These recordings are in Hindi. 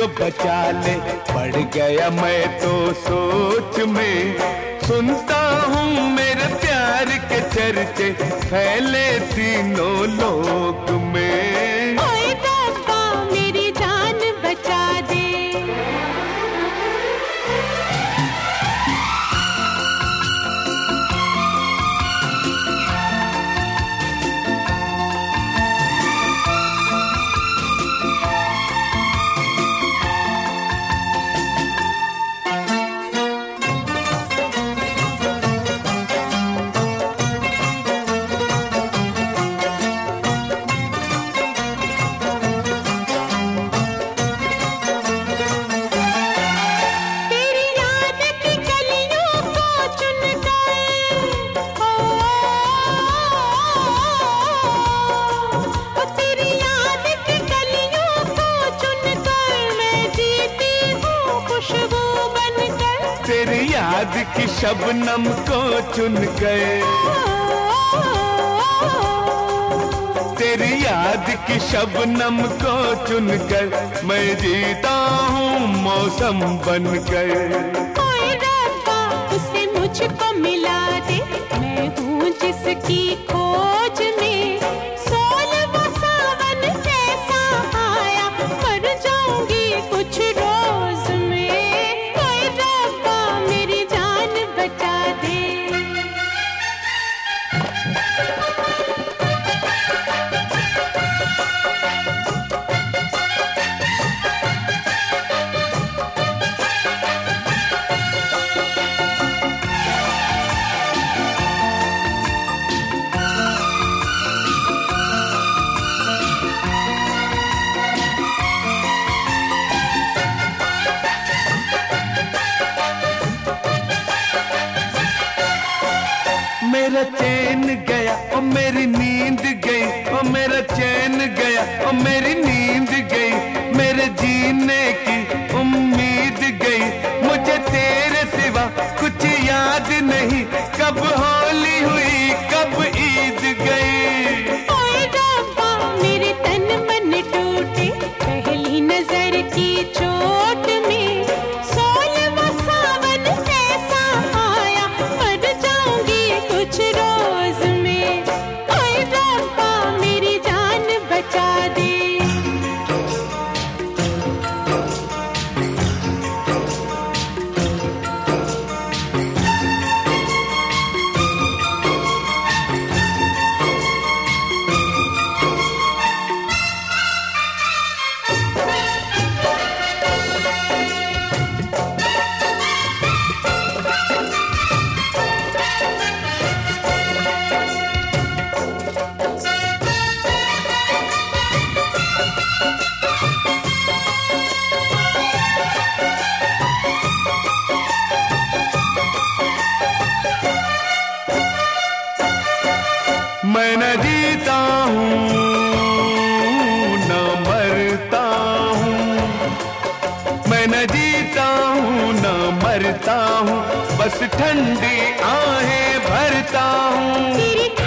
बचा ले पड़ गया मैं तो सोच में। सुनता हूँ मेरे प्यार के चर्चे, फैले तीनों लोग में याद की शबनम को चुन गए। तेरी याद की शबनम को चुनकर मैं जीता हूँ, मौसम बन गए। उसे मुझको मिला दे। मैं हूँ जिसकी खोज मेरा चैन गया, ओ मेरी नींद गई, ओ मेरा चैन गया, ओ मेरी नींद गई, मेरे जीने की उम्मीद गई। मुझे तेरे सिवा कुछ याद नहीं, कब होली न मरता हूँ बस ठंडी आहें भरता हूँ।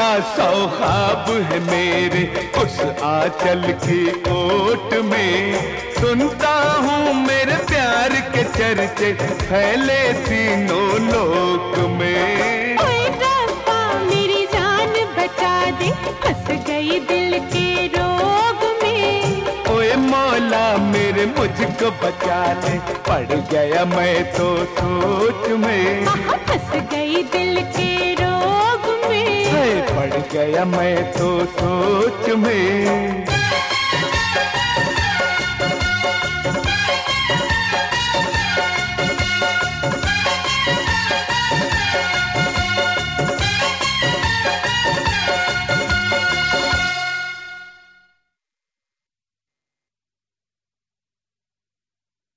मौला सौ ख्वाब है मेरे उस आंचल की ओट में। सुनता हूँ मेरे प्यार के चर्चे फैले तीनों लोक में। मेरी जान बचा दे फंस गई दिल के रोग में। ओए मौला मेरे मुझको बचा ले पड़ गया मैं तो सोच में। फंस गई दिल के चढ़ गया मैं तो सोच में।